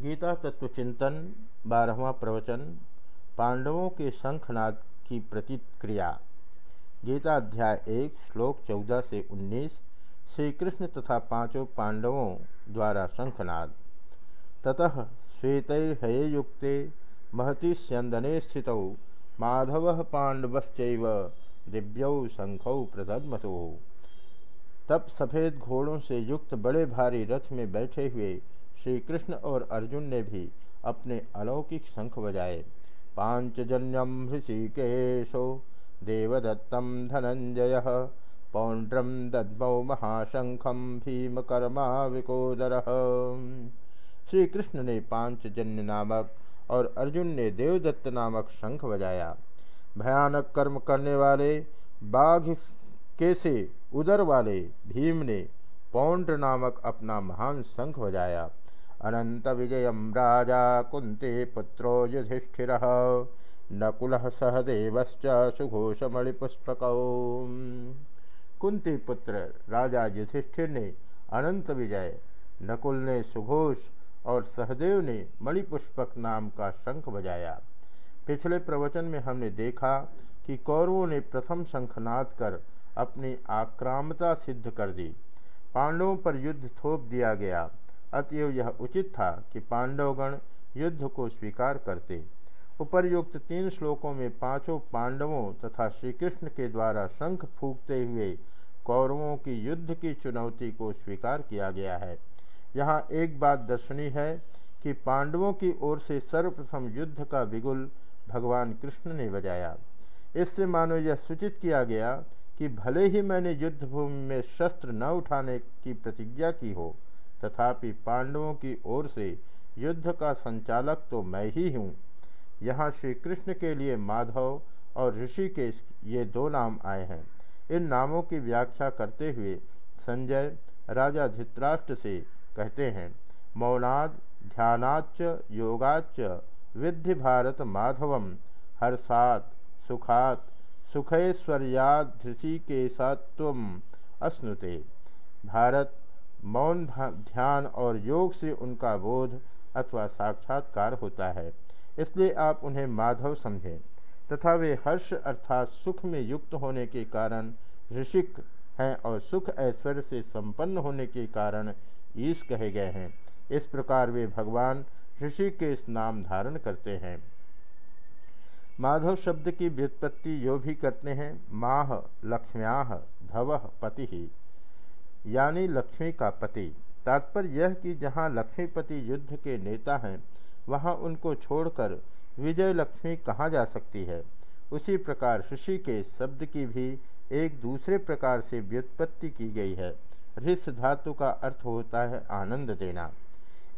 गीता तत्व चिंतन, बारहवा प्रवचन, पांडवों के शंखनाद की प्रतिक्रिया। गीता अध्याय एक, श्लोक चौदह से उन्नीस श्री कृष्ण तथा पाँचों पांडवों द्वारा शंखनाद। ततः श्वेतर्युक्ते महति स्यंदने स्थित, माधव पांडवश्च दिव्यौ शंखौ प्रदमतो तब सफ़ेद घोड़ों से युक्त बड़े भारी रथ में बैठे हुए श्री कृष्ण और अर्जुन ने भी अपने अलौकिक शंख बजाए। पांचजन्यम ऋषिकेशो देवदत्तम धनंजय पौंड्रम दद्मौ महाशंखम भीमकर्मा विकोदर श्री कृष्ण ने पांचजन्य नामक और अर्जुन ने देवदत्त नामक शंख बजाया। भयानक कर्म करने वाले, बाघ के से उदर वाले भीम ने पौंड्र नामक अपना महान शंख बजाया। अनंत विजय राजा कुंते पुत्रो युधिष्ठिर। नकुल सहदेवश्च सुघोषमणिपुष्पक। कुंती पुत्र राजा युधिष्ठिर ने अनंत विजय नकुल ने सुघोष और सहदेव ने मणिपुष्पक नाम का शंख बजाया। पिछले प्रवचन में हमने देखा कि कौरवों ने प्रथम शंखनाद कर अपनी आक्रामता सिद्ध कर दी। पांडवों पर युद्ध थोप दिया गया। अतएव यह उचित था कि पांडवगण युद्ध को स्वीकार करते। उपर्युक्त तीन श्लोकों में पाँचों पांडवों तथा श्री कृष्ण के द्वारा शंख फूकते हुए कौरवों की युद्ध की चुनौती को स्वीकार किया गया है। यहाँ एक बात दर्शनीय है कि पांडवों की ओर से सर्वप्रथम युद्ध का बिगुल भगवान कृष्ण ने बजाया। इससे मानो यह सूचित किया गया कि भले ही मैंने युद्ध भूमि में शस्त्र न उठाने की प्रतिज्ञा की हो तथापि पांडवों की ओर से युद्ध का संचालक तो मैं ही हूँ। यहाँ श्री कृष्ण के लिए माधव और ऋषिकेश ये दो नाम आए हैं। इन नामों की व्याख्या करते हुए संजय राजा धित्राष्ट्र से कहते हैं, मौनाद ध्यानाच योगाच विद्धि भारत माधवम हर्षात सुखात सुखैश्वर्याधृषिकेशत्व अस्नुते। भारत मौन ध्यान और योग से उनका बोध अथवा साक्षात्कार होता है। इसलिए आप उन्हें माधव समझें। तथा वे हर्ष अर्थात सुख में युक्त होने के कारण ऋषिक हैं और सुख ऐश्वर्य से संपन्न होने के कारण ईश कहे गए हैं। इस प्रकार वे भगवान ऋषि के इस नाम धारण करते हैं। माधव शब्द की व्युत्पत्ति यो भी करते हैं। माह लक्ष्म्या धव, पति। यानी लक्ष्मी का पति। तात्पर्य यह कि जहाँ लक्ष्मीपति युद्ध के नेता हैं, वहाँ उनको छोड़कर विजय लक्ष्मी कहाँ जा सकती है? उसी प्रकार ऋषि के शब्द की भी एक दूसरे प्रकार से व्युत्पत्ति की गई है। ऋष धातु का अर्थ होता है आनंद देना।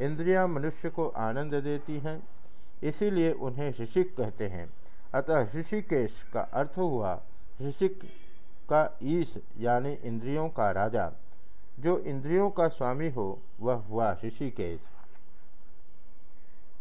इंद्रियाँ मनुष्य को आनंद देती हैं, इसीलिए उन्हें ऋषिक कहते हैं। अतः ऋषिकेश का अर्थ हुआ ऋषिक का ईश, यानी इंद्रियों का राजा। जो इंद्रियों का स्वामी हो वह हुआ ऋषिकेश।